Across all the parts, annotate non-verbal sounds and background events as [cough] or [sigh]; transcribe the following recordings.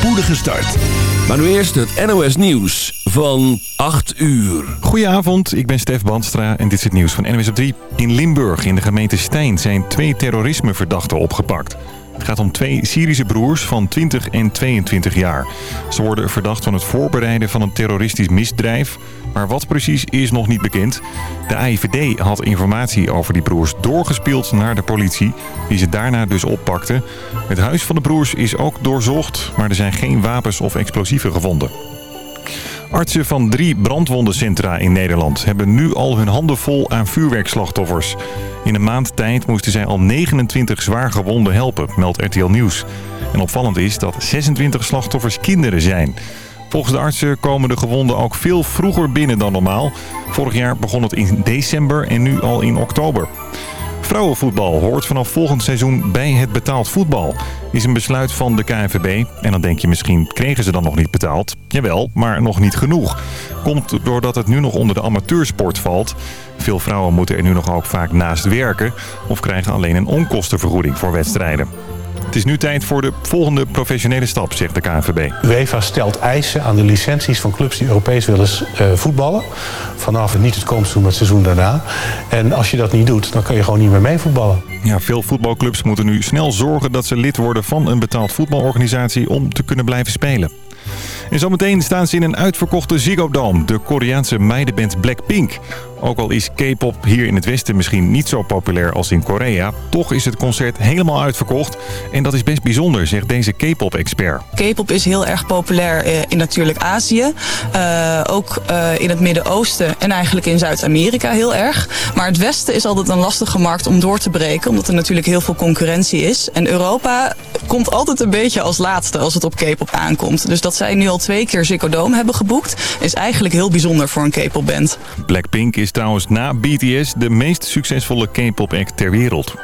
spoedige start. Maar nu eerst het NOS Nieuws van 8 uur. Goedenavond, ik ben Stef Bandstra en dit is het nieuws van NOS op 3. In Limburg, in de gemeente Stijn, zijn twee terrorismeverdachten opgepakt. Het gaat om twee Syrische broers van 20 en 22 jaar. Ze worden verdacht van het voorbereiden van een terroristisch misdrijf. Maar wat precies is nog niet bekend. De AIVD had informatie over die broers doorgespeeld naar de politie... die ze daarna dus oppakte. Het huis van de broers is ook doorzocht... maar er zijn geen wapens of explosieven gevonden. Artsen van drie brandwondencentra in Nederland hebben nu al hun handen vol aan vuurwerkslachtoffers. In een maand tijd moesten zij al 29 zwaar gewonden helpen, meldt RTL Nieuws. En opvallend is dat 26 slachtoffers kinderen zijn. Volgens de artsen komen de gewonden ook veel vroeger binnen dan normaal. Vorig jaar begon het in december en nu al in oktober. Vrouwenvoetbal hoort vanaf volgend seizoen bij het betaald voetbal. Is een besluit van de KNVB. En dan denk je misschien, kregen ze dan nog niet betaald? Jawel, maar nog niet genoeg. Komt doordat het nu nog onder de amateursport valt. Veel vrouwen moeten er nu nog ook vaak naast werken... of krijgen alleen een onkostenvergoeding voor wedstrijden. Het is nu tijd voor de volgende professionele stap, zegt de KNVB. UEFA stelt eisen aan de licenties van clubs die Europees willen uh, voetballen. Vanaf niet het komst maar het seizoen daarna. En als je dat niet doet, dan kun je gewoon niet meer meevoetballen. Ja, veel voetbalclubs moeten nu snel zorgen dat ze lid worden van een betaald voetbalorganisatie om te kunnen blijven spelen. En zometeen staan ze in een uitverkochte Ziggo Dome, de Koreaanse meidenband Blackpink. Ook al is K-pop hier in het Westen misschien niet zo populair als in Korea... toch is het concert helemaal uitverkocht. En dat is best bijzonder, zegt deze K-pop-expert. K-pop is heel erg populair eh, in natuurlijk Azië. Uh, ook uh, in het Midden-Oosten en eigenlijk in Zuid-Amerika heel erg. Maar het Westen is altijd een lastige markt om door te breken... omdat er natuurlijk heel veel concurrentie is. En Europa komt altijd een beetje als laatste als het op K-pop aankomt. Dus dat zij nu al twee keer Ziggo Dome hebben geboekt... is eigenlijk heel bijzonder voor een K-pop-band. Blackpink is trouwens na BTS de meest succesvolle K-pop act ter wereld.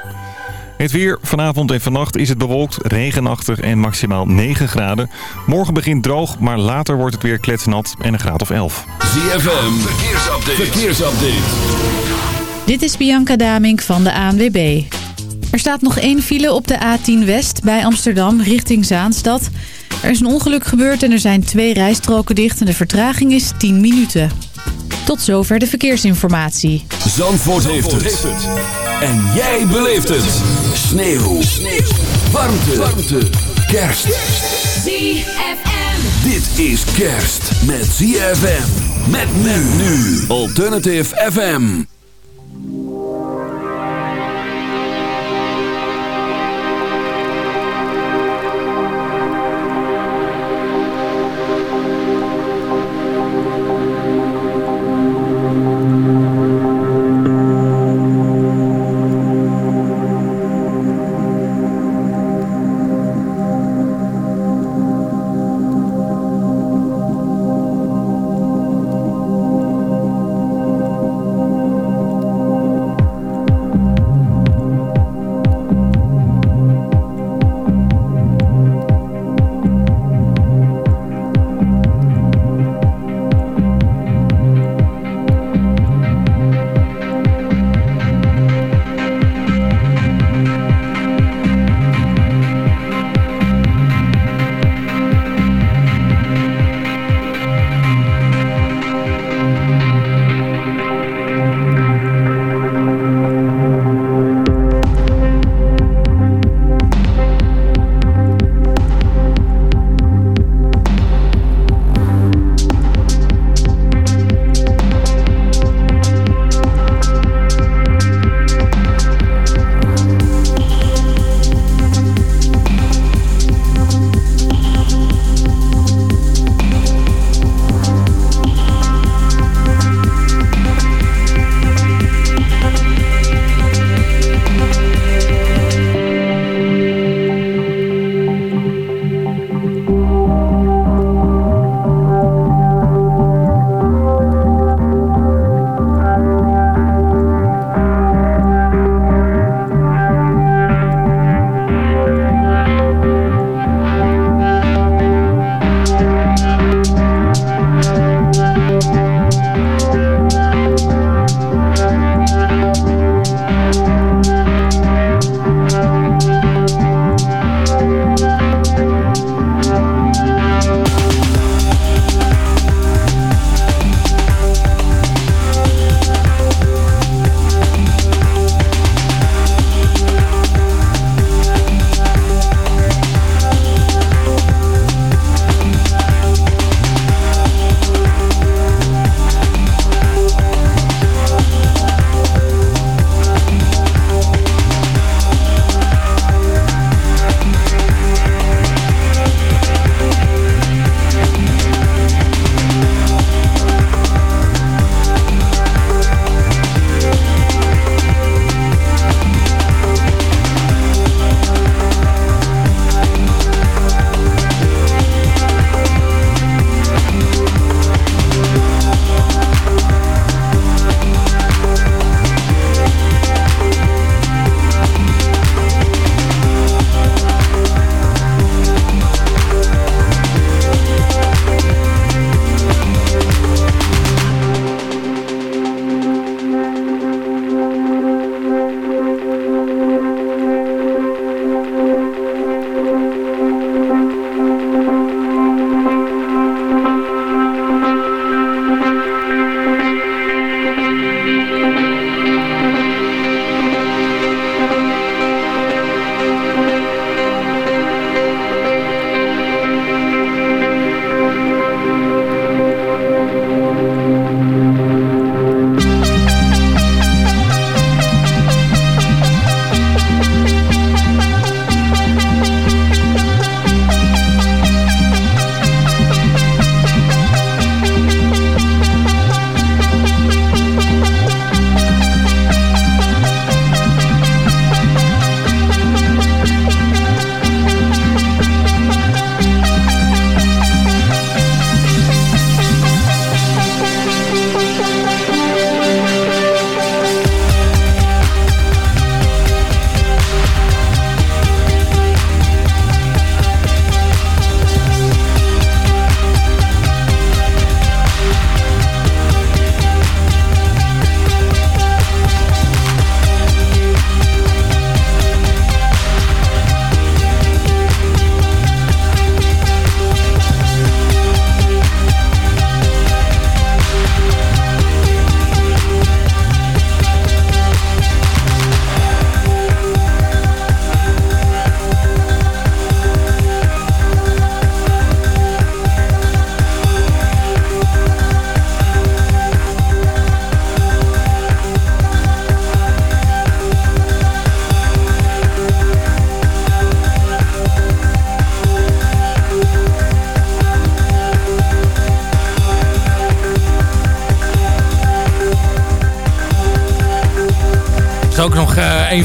Het weer. Vanavond en vannacht is het bewolkt, regenachtig en maximaal 9 graden. Morgen begint droog, maar later wordt het weer kletsnat en een graad of 11. ZFM, verkeersupdate. verkeersupdate. Dit is Bianca Damink van de ANWB. Er staat nog één file op de A10 West bij Amsterdam richting Zaanstad. Er is een ongeluk gebeurd en er zijn twee rijstroken dicht en de vertraging is 10 minuten. Tot zover de verkeersinformatie. Zandvoort, heeft, het. En jij beleeft het. Sneeuw. Sneeuw. Warmte. Warmte. Kerst. ZFM. Dit is kerst met ZFM. Met men nu. Alternative FM.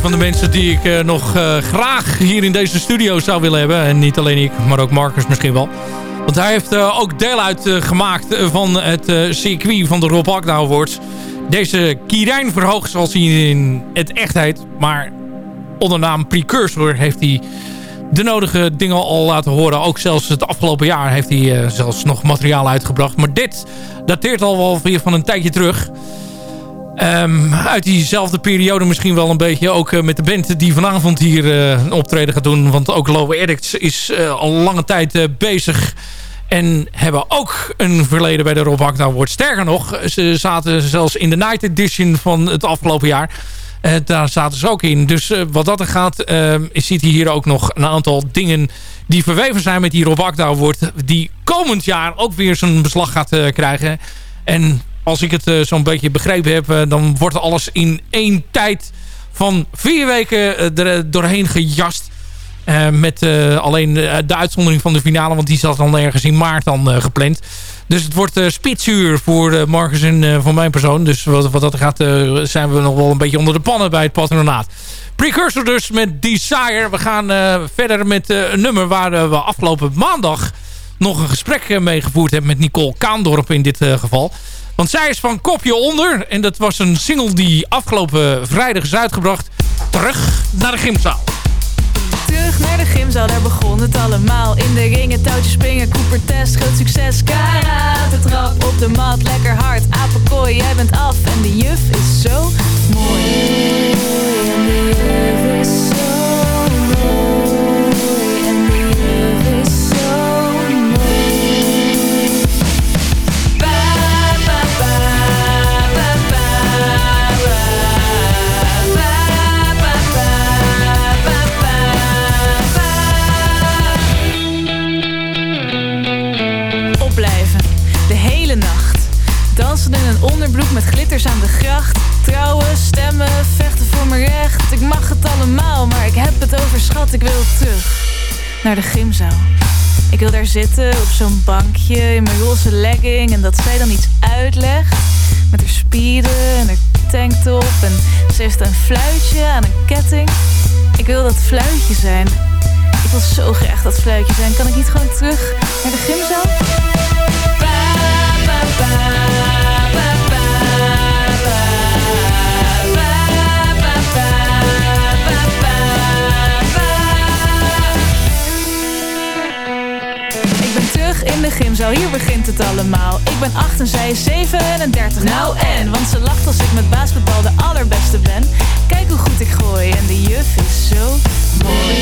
Van de mensen die ik nog graag hier in deze studio zou willen hebben. En niet alleen ik, maar ook Marcus misschien wel. Want hij heeft ook deel uitgemaakt van het circuit van de Rob Agda Awards. Deze Kirijn Verhoog, zoals hij in het echt heet. Maar onder naam Precursor heeft hij de nodige dingen al laten horen. Ook zelfs het afgelopen jaar heeft hij zelfs nog materiaal uitgebracht. Maar dit dateert al wel weer van een tijdje terug. Um, uit diezelfde periode misschien wel een beetje. Ook uh, met de band die vanavond hier een optreden gaat doen. Want ook Low Addicts is uh, al lange tijd bezig. En hebben ook een verleden bij de Rob Agda wordt. Sterker nog, ze zaten zelfs in de Night Edition van het afgelopen jaar. daar zaten ze ook in. Dus wat dat er gaat, ehm, ziet hier ook nog een aantal dingen die verweven zijn met die Rob Agda wordt. Die komend jaar ook weer zijn beslag gaat krijgen. En als ik het uh, zo'n beetje begrepen heb... Uh, dan wordt alles in één tijd van vier weken uh, er doorheen gejast. met alleen de uitzondering van de finale... want die zat dan ergens in maart dan gepland. Dus het wordt spitsuur voor Marcus en voor mijn persoon. Dus wat, wat dat gaat zijn we nog wel een beetje onder de pannen bij het patronaat. Precursor dus met Desire. We gaan verder met een nummer waar we afgelopen maandag... nog een gesprek mee gevoerd hebben met Nicole Kaandorp in dit geval... Want zij is van Kopje Onder. En dat was een single die afgelopen vrijdag is uitgebracht. Terug naar de gymzaal. Terug naar de gymzaal, daar begon het allemaal. In de ringen, touwtjes springen, Cooper test, groot succes. Karate trap op de mat, lekker hard. Apenkooi, jij bent af en de juf is zo mooi. In een onderbroek met glitters aan de gracht. Trouwen, stemmen, vechten voor mijn recht. Ik mag het allemaal, maar ik heb het overschat. Ik wil terug naar de gymzaal. Ik wil daar zitten op zo'n bankje in mijn roze legging. En dat zij dan iets uitlegt. Met haar spieren en haar tanktop. En ze heeft een fluitje aan een ketting. Ik wil dat fluitje zijn. Ik wil zo graag dat fluitje zijn. Kan ik niet gewoon terug naar de gymzaal? Gymzaal, hier begint het allemaal. Ik ben 8 en zij is 37, nou en? Want ze lacht als ik met basketbal de allerbeste ben. Kijk hoe goed ik gooi en de juf is zo mooi.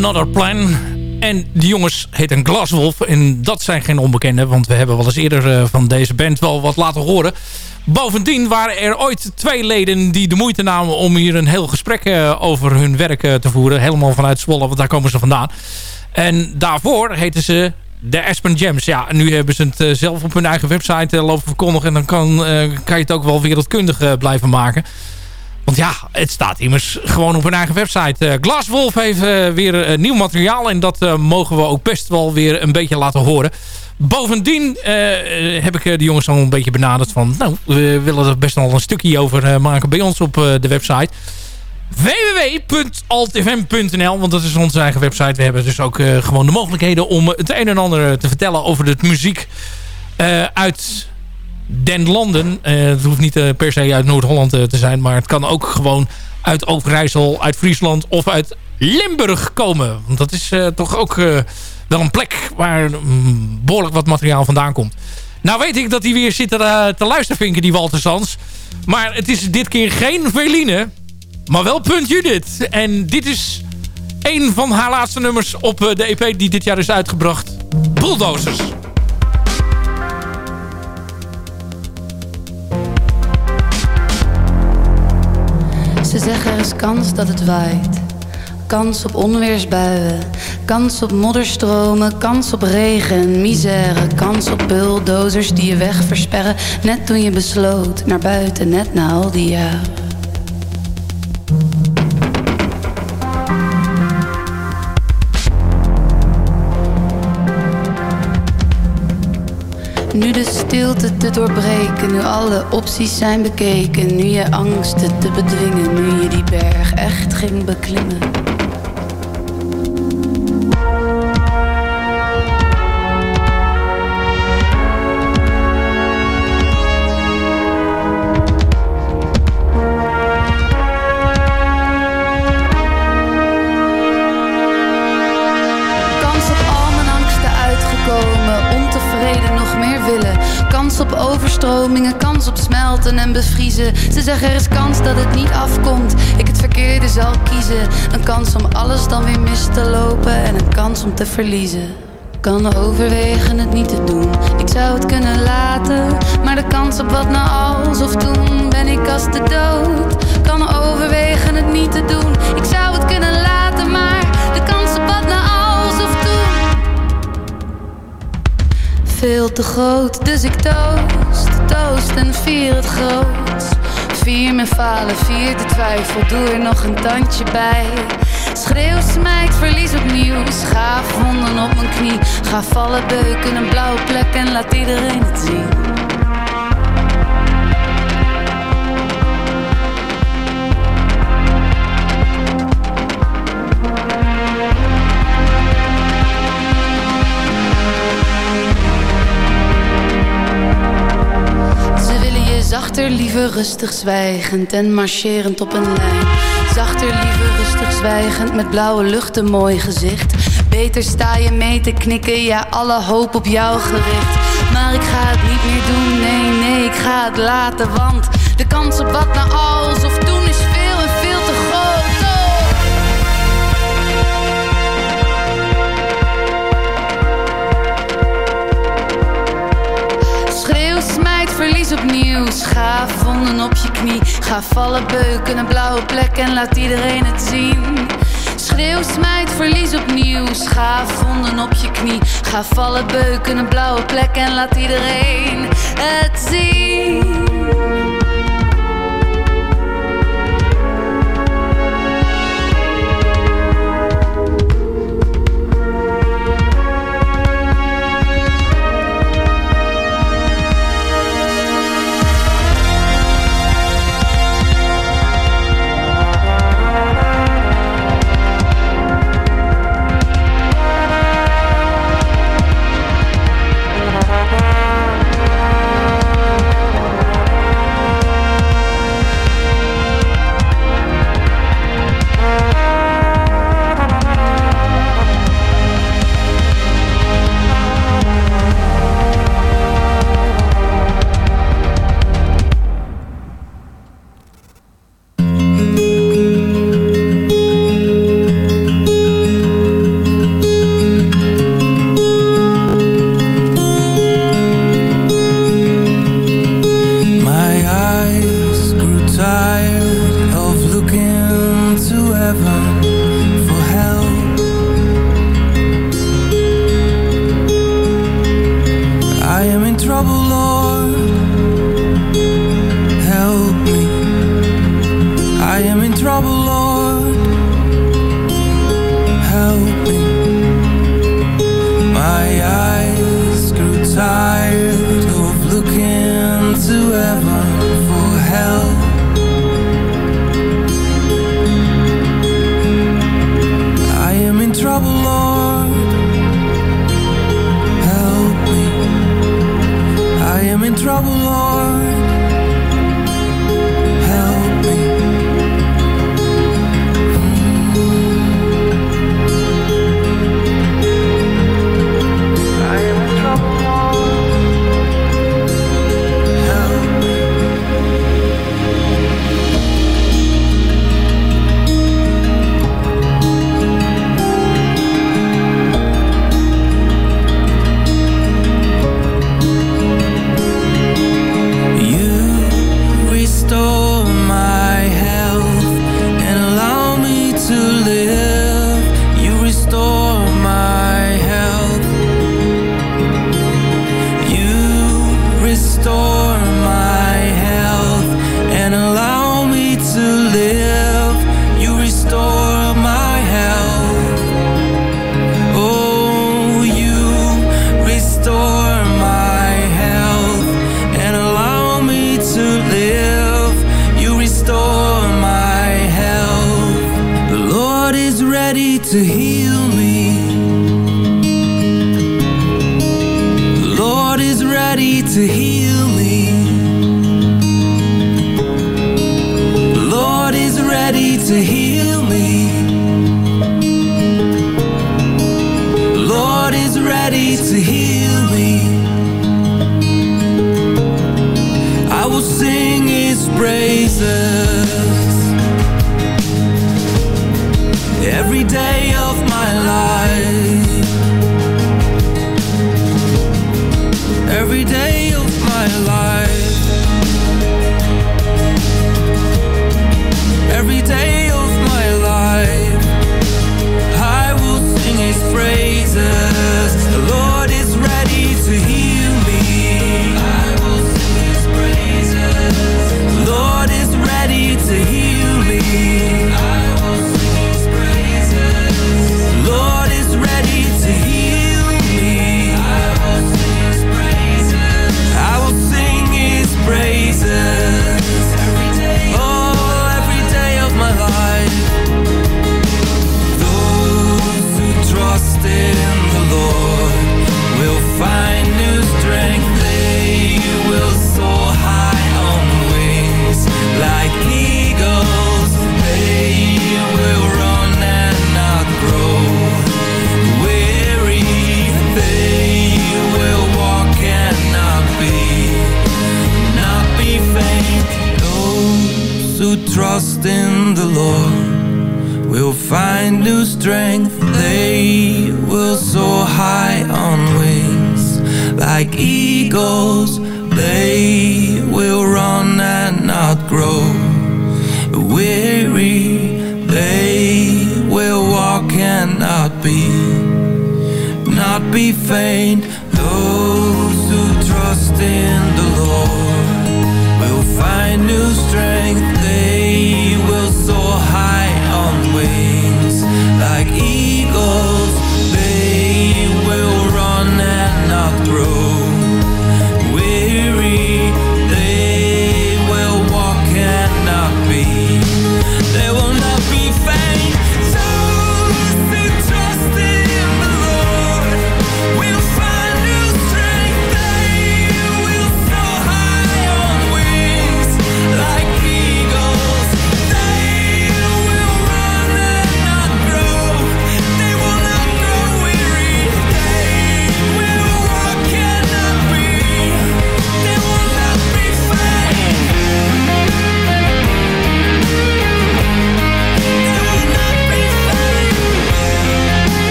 Another Plan. En die jongens heet een Glaswolf. En dat zijn geen onbekenden. Want we hebben wel eens eerder eh, van deze band wel wat laten horen. Bovendien waren er ooit twee leden die de moeite namen... om hier een heel gesprek eh, over hun werk te voeren. Helemaal vanuit Zwolle, want daar komen ze vandaan. En daarvoor heten ze de Aspen Gems. Ja, nu hebben ze het zelf op hun eigen website lopen verkondigen. En dan kan, kan je het ook wel wereldkundig blijven maken. Want ja, het staat immers gewoon op hun eigen website. Uh, Glaswolf heeft uh, weer uh, nieuw materiaal. En dat mogen we ook best wel weer een beetje laten horen. Bovendien heb ik de jongens al een beetje benaderd van... Nou, we willen er best wel een stukje over maken bij ons op de website www.altfm.nl Want dat is onze eigen website. We hebben dus ook gewoon de mogelijkheden om het een en ander te vertellen over de muziek uit den landen. Uh, het hoeft niet uh, per se uit Noord-Holland uh, te zijn. Maar het kan ook gewoon uit Overijssel, uit Friesland of uit Limburg komen. Want dat is toch ook wel een plek waar mm, behoorlijk wat materiaal vandaan komt. Nou weet ik dat hij weer zit te, te luisteren, die Walter Sans. Maar het is dit keer geen Veline, maar wel Punt Judith. En dit is een van haar laatste nummers op de EP die dit jaar is uitgebracht. Bulldozers. Ze zeggen er is kans dat het waait. Kans op onweersbuien, kans op modderstromen, kans op regen en misère. Kans op bulldozers die je weg versperren, net toen je besloot naar buiten, net na al die jaren. Nu de stilte te doorbreken, nu alle opties zijn bekeken. Nu je angsten te bedwingen, nu je die berg echt ging beklimmen. Op overstromingen, kans op smelten en bevriezen. Ze zeggen er is kans dat het niet afkomt. Ik het verkeerde zal kiezen. Een kans om alles dan weer mis te lopen en een kans om te verliezen. Kan overwegen het niet te doen. Ik zou het kunnen laten, maar de kans op wat na als of toen ben ik als de dood. Kan overwegen het niet te doen. Ik zou het kunnen laten, maar de kans op wat na veel te groot, dus ik toost, toost en vier het groot. Vier mijn falen, vier de twijfel, doe er nog een tandje bij. Schreeuw, smijt, verlies opnieuw. Schaaf wonden op mijn knie. Ga vallen, beuken, een blauwe plek en laat iedereen het zien. Zachter, liever rustig zwijgend en marcherend op een lijn. Zachter, liever rustig zwijgend met blauwe lucht, een mooi gezicht. Beter sta je mee te knikken, ja, alle hoop op jou gericht. Maar ik ga het niet meer doen, nee, nee, ik ga het laten, want de kans op wat nou als of doen is veel opnieuw. Schaaf, wonden op je knie. Ga vallen, beuken, een blauwe plek en laat iedereen het zien. Schreeuw, smijt, verlies opnieuw. Schaaf, wonden op je knie. Ga vallen, beuken, een blauwe plek en laat iedereen het zien.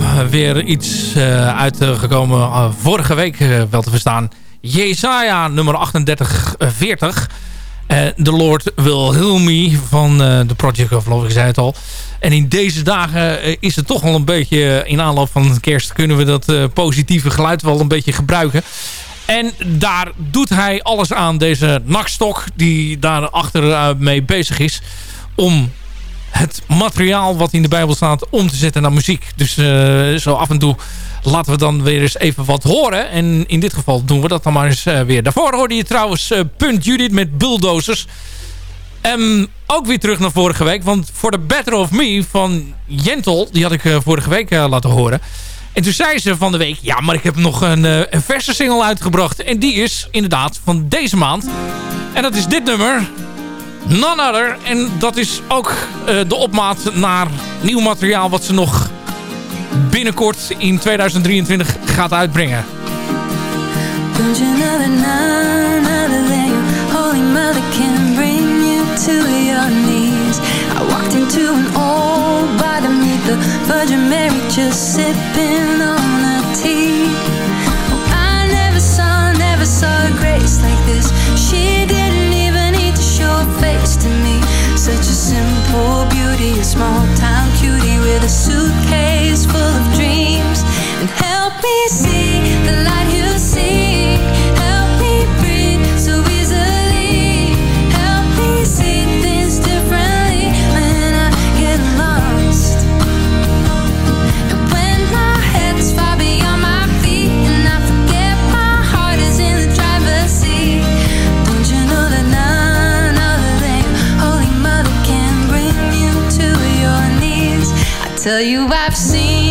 Eh, Weer iets eh, uitgekomen eh, vorige week wel te verstaan. Jesaja nummer 3840. Eh The Lord Will Heal Me van The Project of Love. Ik zei het al. En in deze dagen is het toch wel een beetje... in aanloop van kerst kunnen we dat positieve geluid wel een beetje gebruiken. En daar doet hij alles aan, deze nakstok die daar achter mee bezig is. Om het materiaal wat in de Bijbel staat om te zetten naar muziek. Dus eh, zo af en toe laten we dan weer eens even wat horen. En in dit geval doen we dat dan maar eens eh, weer. Daarvoor hoorde je trouwens eh, Punt Judith met Bulldozers. Ehm, ook weer terug naar vorige week. Want voor The Better of Me van Jentel, die had ik vorige week laten horen. En toen zei ze van de week, ja, maar ik heb nog een, eh, een verse single uitgebracht. En die is inderdaad van deze maand. En dat is dit nummer. None Other. En dat is ook eh, de opmaat naar nieuw materiaal wat ze nog binnenkort in 2023 gaat uitbrengen. Face to me. Such a simple beauty, a small town cutie with a suitcase full of dreams. And help me see the light you see. Tell you I've seen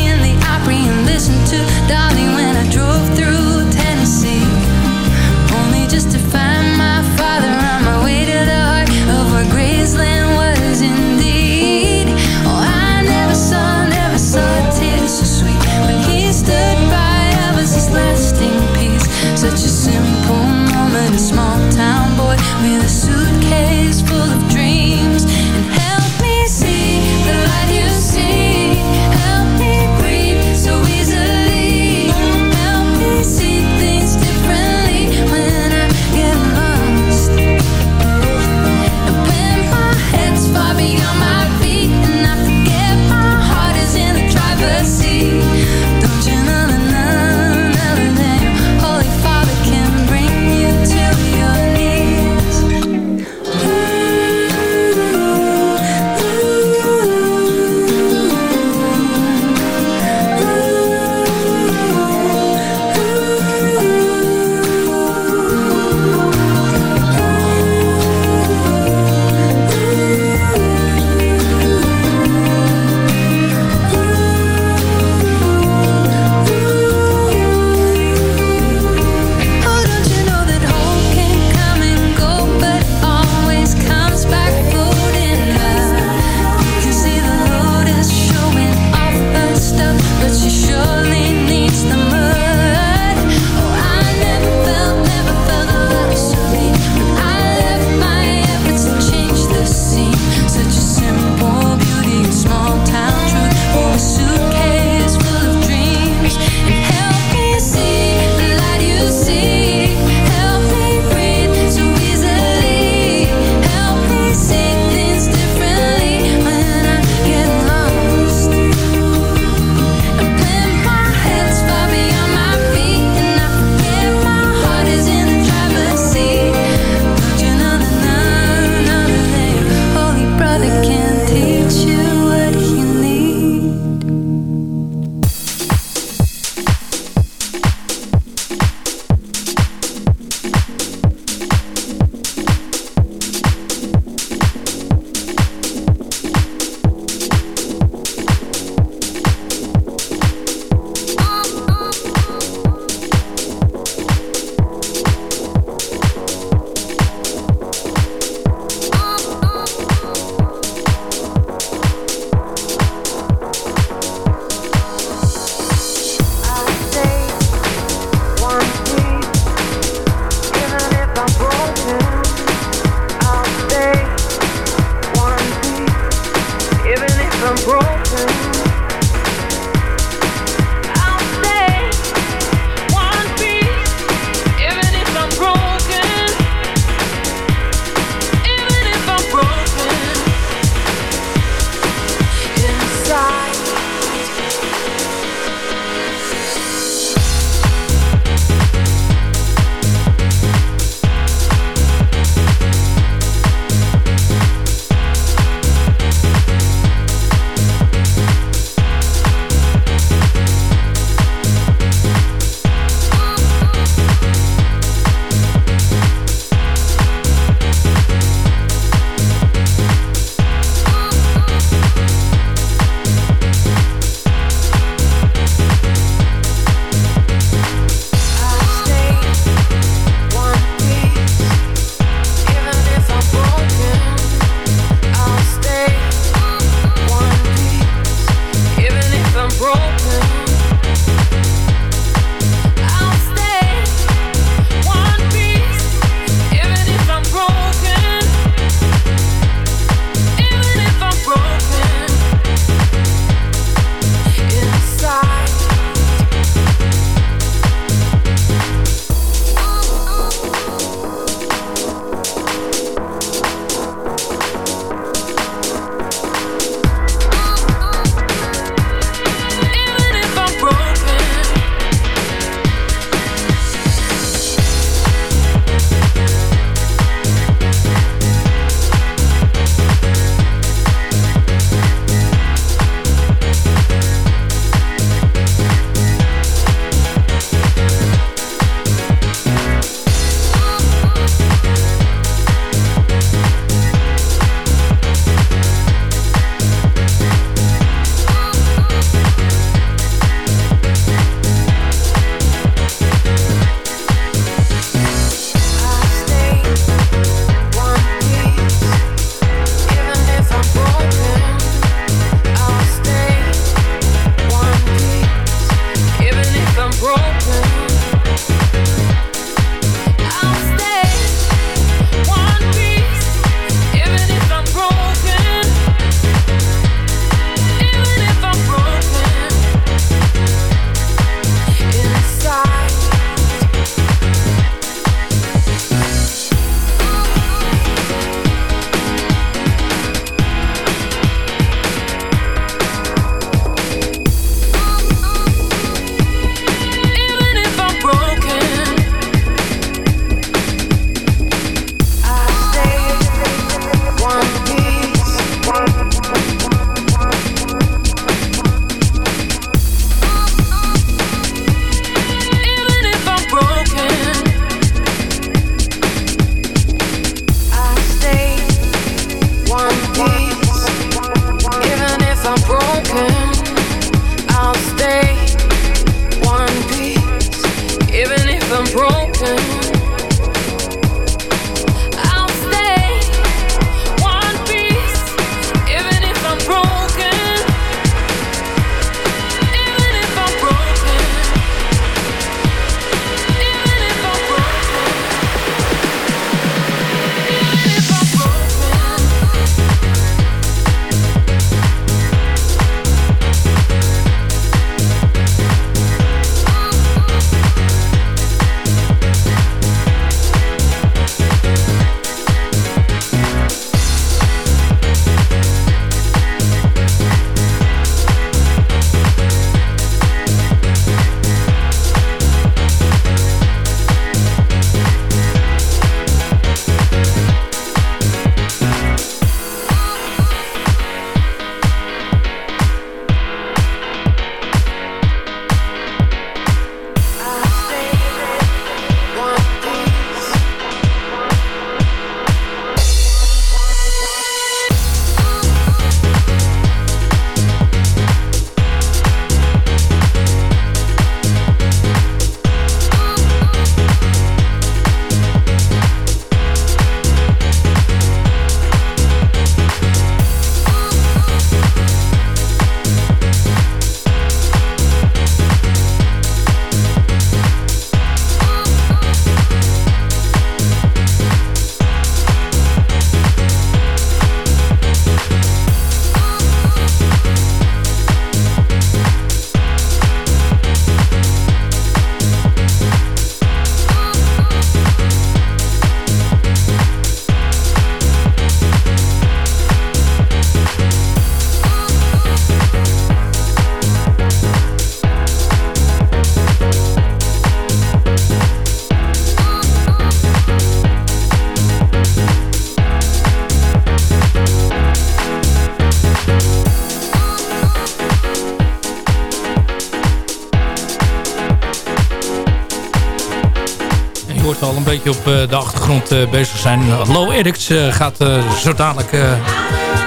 de achtergrond bezig zijn. Low Addicts gaat zo dadelijk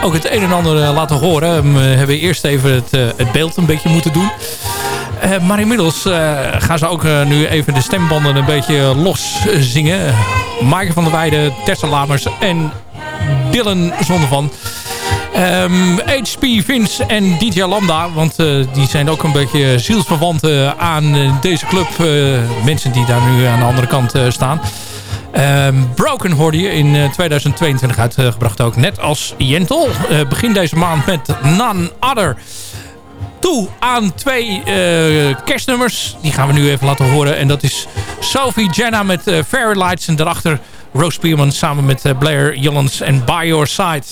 ook het een en ander laten horen. We hebben eerst even het, het beeld een beetje moeten doen. maar inmiddels gaan ze ook nu even de stembanden een beetje los zingen. Maaike van der Weijden, Tessa Lamers en Dylan Zonnevan. Um, ehm, HP Vince en DJ Lambda. Want die zijn ook een beetje zielsverwanten aan deze club. Mensen die daar nu aan de andere kant staan. Um, Broken hoorde je in 2022 uitgebracht ook. Net als Jentel. begin deze maand met None Other. Toe aan twee kerstnummers. Die gaan we nu even laten horen. En dat is Sophie Jenna met Fairy Lights. En daarachter Rose Spearman samen met Blair Jollens en By Your Side.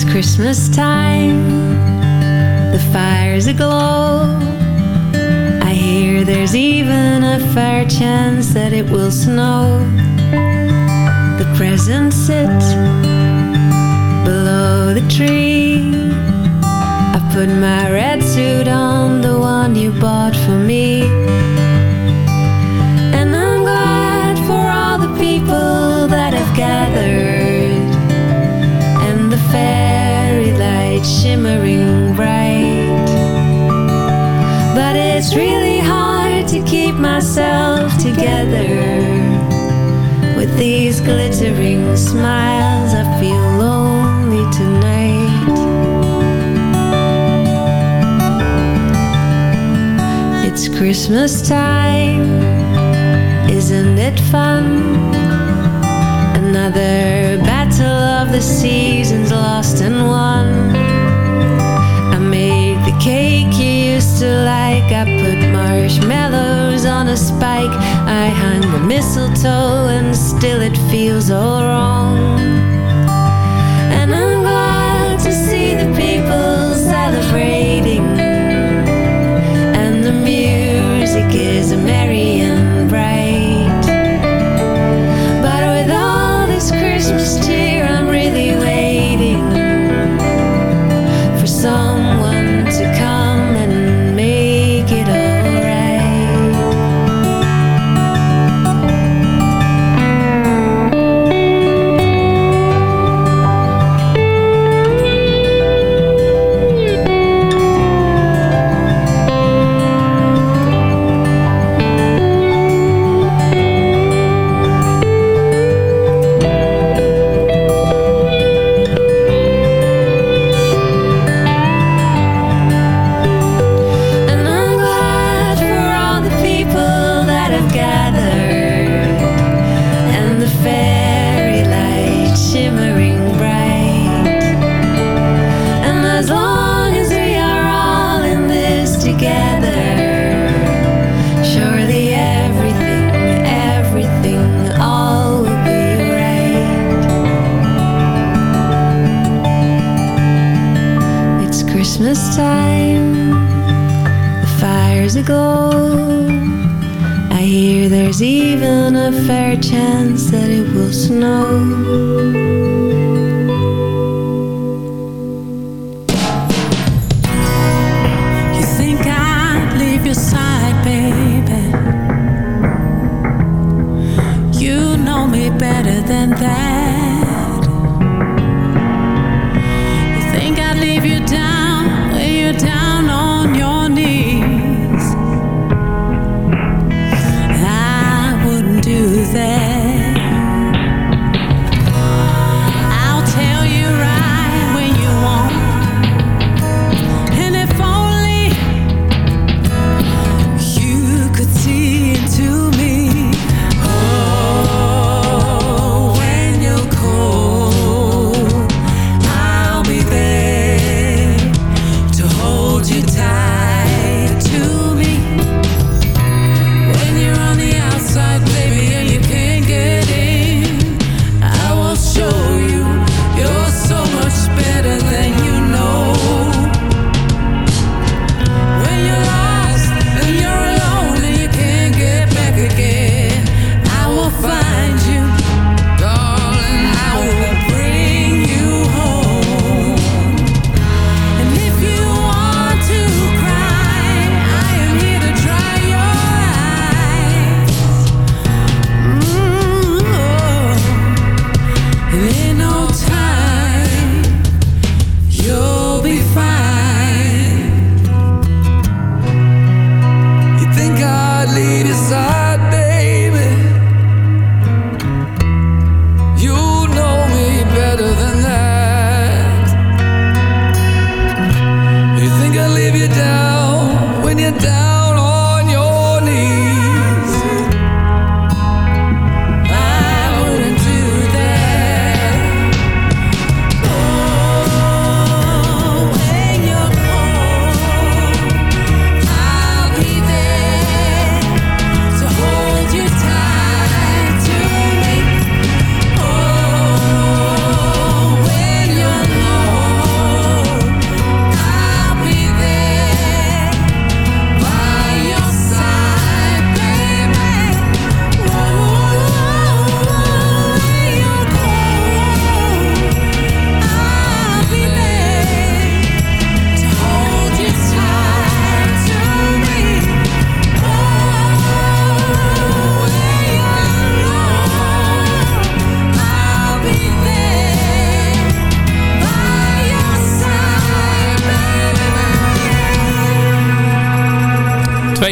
It's Christmas time, the fire's aglow. I hear there's even a fair chance that it will snow. The presents sit below the tree I put my red suit on, the one you bought for me. And I'm glad for all the people that have gathered, fairy lights shimmering bright. But it's really hard to keep myself together with these glittering smiles. I feel lonely tonight. It's Christmas time, isn't it fun? Another battle of the seasons lost and won. I made the cake you used to like, I put marshmallows on a spike, I hung the mistletoe, and still it feels all wrong. And I'm glad to see the people celebrating And the music is merry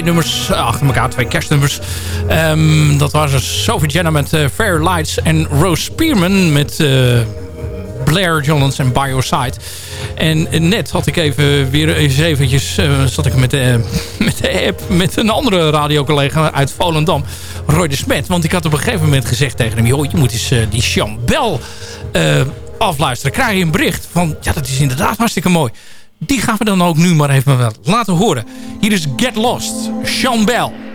nummers achter elkaar, twee kerstnummers. Ehm, dat was Sophie Jenna met uh, Fair Lights en Rose Spearman met uh, Blair Jones en By Your Side. En net had ik even weer eens eventjes, uh, zat ik met de, [laughs] met de app met een andere radiocollega uit Volendam, Roy de Smet. Want ik had op een gegeven moment gezegd tegen hem, joh, je moet eens die Sean Bell afluisteren. Krijg je een bericht van, ja dat is inderdaad hartstikke mooi. Die gaan we dan ook nu maar even laten horen. Hier is Get Lost, Sean Bell.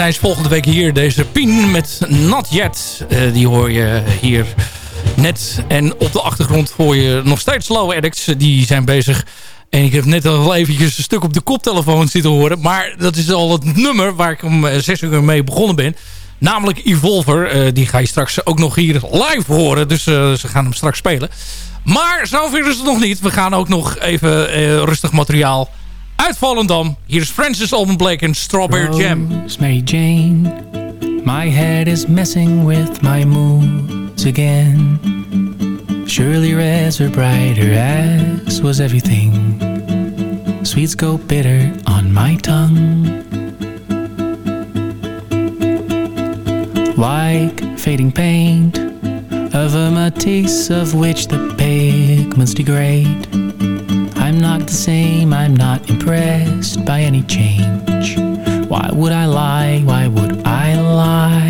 Zij volgende week hier. Deze Pien met Not Yet. Eh, die hoor je hier net. En op de achtergrond hoor je nog steeds Low Addicts. Die zijn bezig. En ik heb net al eventjes een stuk op de koptelefoon zitten horen. Maar dat is al het nummer waar ik om eh, zes uur mee begonnen ben. Namelijk Evolver. Eh, die ga je straks ook nog hier live horen. Dus eh, ze gaan hem straks spelen. Maar zover is het nog niet. We gaan ook nog even eh, rustig materiaal uit Volendam. Hier is Francis Alban Blake en Strawberry Jam. Rosemary Jane, my head is messing with my moods again. Surely reds are brighter, as was everything. Sweets go bitter on my tongue. Like fading paint of a matisse of which the pigments degrade. I'm not the same, I'm not impressed by any change. Why would I lie? Why would I lie?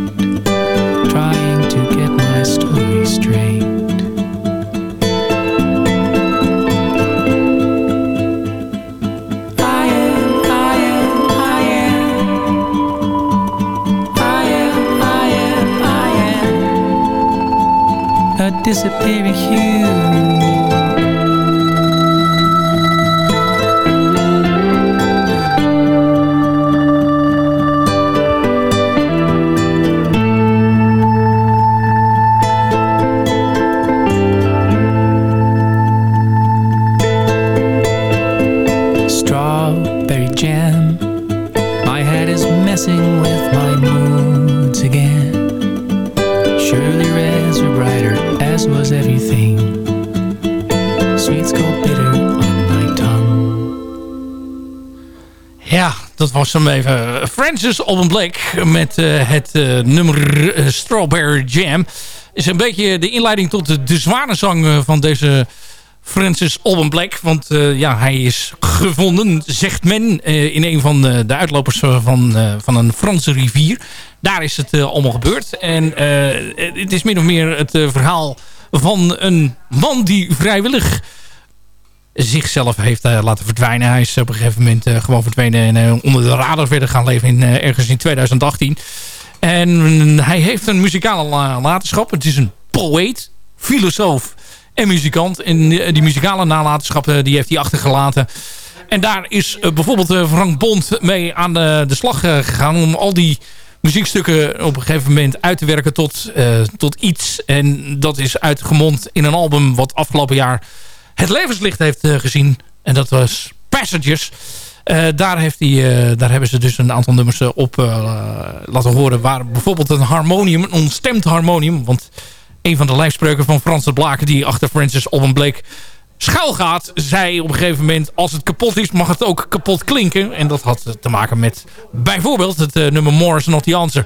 trying to get my story straight. a Disappearing hue was hem even. Francis Alban met eh, het eh, nummer eh, Strawberry Jam. Is een beetje de inleiding tot de, de zwanenzang eh, van deze Francis Alban Blake. Want ja, hij is gevonden, zegt men, in een van de, uitlopers van, van een Franse rivier. Daar is het allemaal gebeurd. En het is min of meer het verhaal van een man die vrijwillig zichzelf heeft eh, laten verdwijnen. Hij is op een gegeven moment eh, gewoon verdwenen en eh, onder de radar verder gaan leven in, ergens in 2018. En hij heeft een muzikale nalatenschap. Het is een poëet, filosoof en muzikant. En die muzikale nalatenschap die heeft hij achtergelaten. En daar is bijvoorbeeld Frank Bond mee aan de, de slag gegaan... om al die muziekstukken op een gegeven moment uit te werken tot, tot iets. En dat is uitgemond in een album wat afgelopen jaar het levenslicht heeft eh, gezien. En dat was Passages. Eh, daar, heeft eh, daar hebben ze dus een aantal nummers op laten horen... waar bijvoorbeeld een harmonium, een onstemd harmonium... want een van de lijfspreuken van Frans de Blaken... die achter Francis Alban Blake schuil gaat... zei op een gegeven moment... als het kapot is, mag het ook kapot klinken. En dat had te maken met bijvoorbeeld het nummer Morris Not The Answer...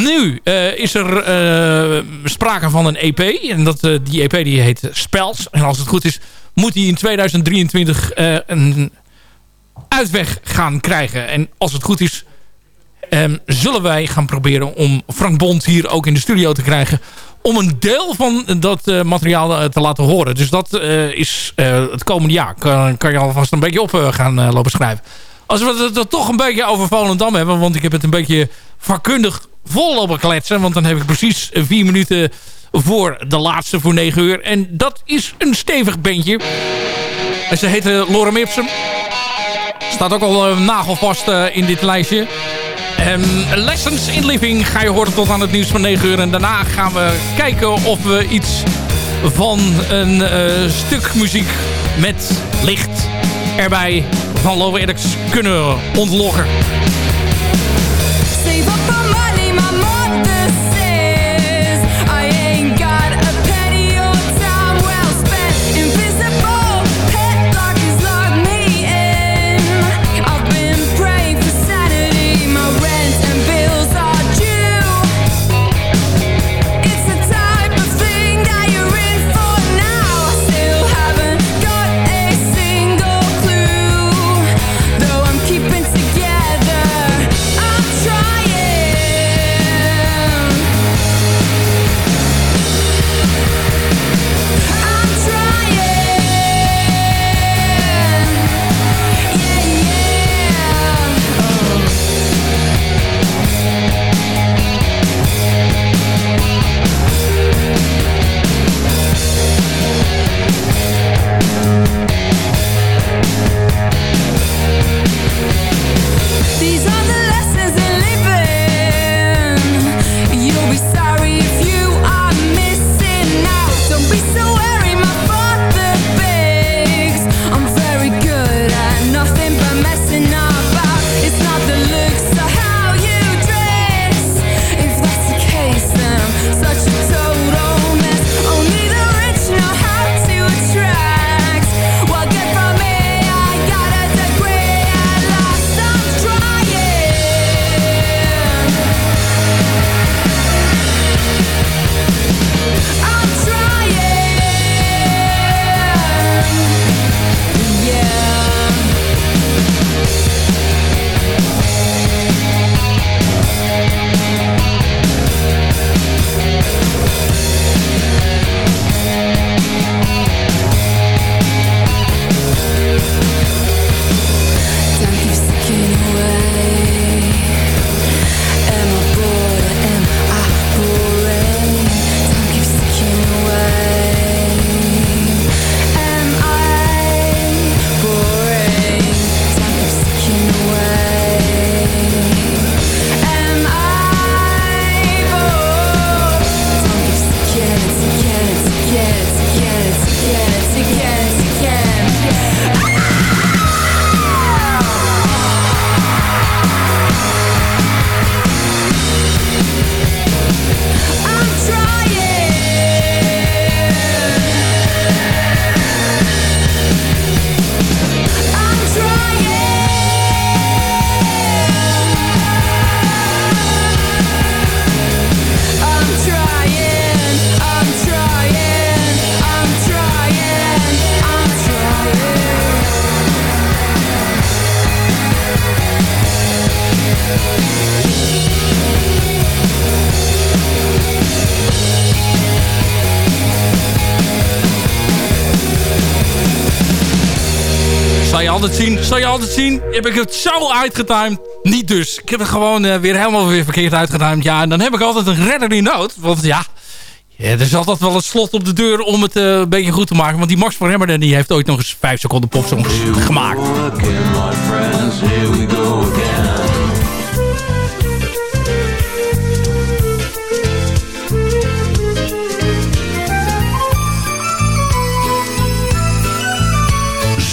Nu eh, is er eh, sprake van een EP. En dat, eh, die EP die heet Spels. En als het goed is, moet hij in 2023 eh, een uitweg gaan krijgen. En als het goed is, ehm, zullen wij gaan proberen om Frank Bond hier ook in de studio te krijgen. om een deel van dat materiaal te laten horen. Dus dat is het komende jaar. Kan, kan je alvast een beetje op gaan lopen schrijven. Als we het er toch een beetje over Volendam hebben... want ik heb het een beetje vakkundig vol kletsen... want dan heb ik precies vier minuten voor de laatste voor negen uur. En dat is een stevig bandje. Ze heet Lorem Ipsum. Staat ook al nagelvast in dit lijstje. Um, Lessons in Living ga je horen tot aan het nieuws van 9 uur. En daarna gaan we kijken of we iets van een uh, stuk muziek met licht erbij van Lowe kunnen ontloggen. Altijd zien, zal je altijd zien. Heb ik het zo uitgetimed? Niet dus. Ik heb het gewoon eh, weer helemaal weer verkeerd uitgetimed. Ja, en dan heb ik altijd een redder in nood. Want ja, ja, er is altijd wel een slot op de deur om het eh, een beetje goed te maken. Want die Max van Remmeren die heeft ooit nog eens 5 seconden popsongs gemaakt.